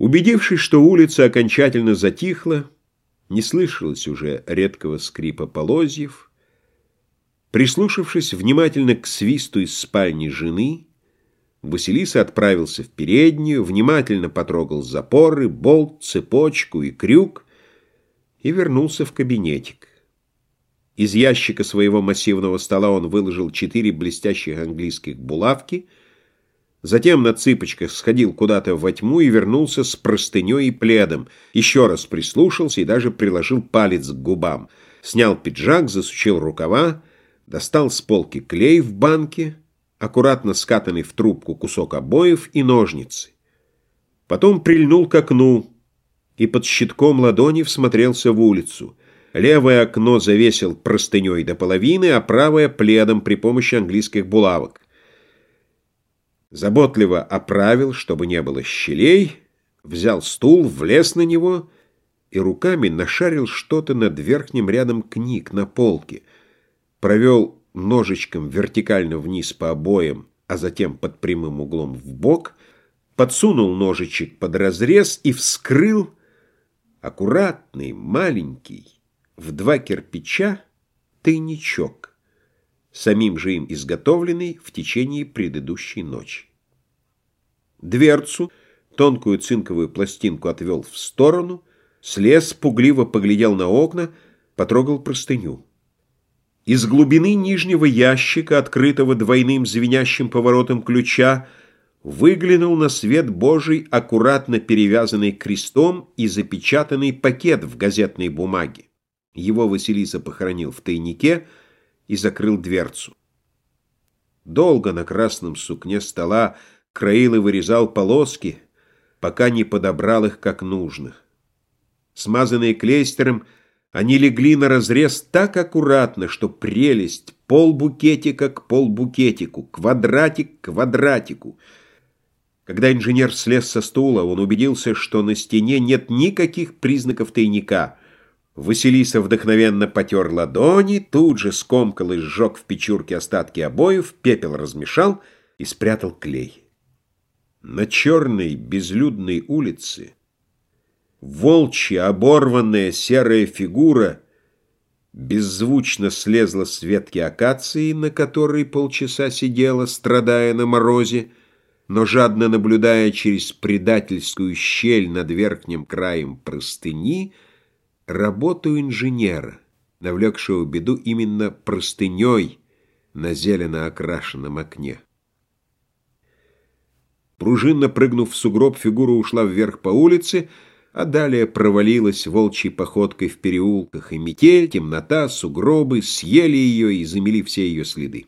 Убедившись, что улица окончательно затихла, не слышалось уже редкого скрипа полозьев, прислушавшись внимательно к свисту из спальни жены, Василиса отправился в переднюю, внимательно потрогал запоры, болт, цепочку и крюк и вернулся в кабинетик. Из ящика своего массивного стола он выложил четыре блестящих английских булавки — Затем на цыпочках сходил куда-то во тьму и вернулся с простыней и пледом. Еще раз прислушался и даже приложил палец к губам. Снял пиджак, засучил рукава, достал с полки клей в банке, аккуратно скатанный в трубку кусок обоев и ножницы. Потом прильнул к окну и под щитком ладони всмотрелся в улицу. Левое окно завесил простыней до половины, а правое — пледом при помощи английских булавок заботливо оправил, чтобы не было щелей, взял стул, влез на него и руками нашарил что-то над верхним рядом книг на полке, провел ножичком вертикально вниз по обоям, а затем под прямым углом в бок, подсунул ножичек под разрез и вскрыл аккуратный, маленький, в два кирпича тайничок самим же им изготовленный в течение предыдущей ночи. Дверцу, тонкую цинковую пластинку отвел в сторону, слез, пугливо поглядел на окна, потрогал простыню. Из глубины нижнего ящика, открытого двойным звенящим поворотом ключа, выглянул на свет Божий аккуратно перевязанный крестом и запечатанный пакет в газетной бумаге. Его Василиса похоронил в тайнике, и закрыл дверцу. Долго на красном сукне стола краил и вырезал полоски, пока не подобрал их как нужно. Смазанные клейстером, они легли на разрез так аккуратно, что прелесть полбукетика к полбукетику, квадратик к квадратику. Когда инженер слез со стула, он убедился, что на стене нет никаких признаков тайника — Василиса вдохновенно потер ладони, тут же скомкал и сжег в печурке остатки обоев, пепел размешал и спрятал клей. На черной безлюдной улице волчья оборванная серая фигура беззвучно слезла с ветки акации, на которой полчаса сидела, страдая на морозе, но жадно наблюдая через предательскую щель над верхним краем простыни — работу инженера, навлекшего беду именно простыней на зелено окрашенном окне. Пружинно прыгнув в сугроб, фигура ушла вверх по улице, а далее провалилась волчьей походкой в переулках, и метель, темнота, сугробы съели ее и замели все ее следы.